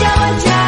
jauh-jauh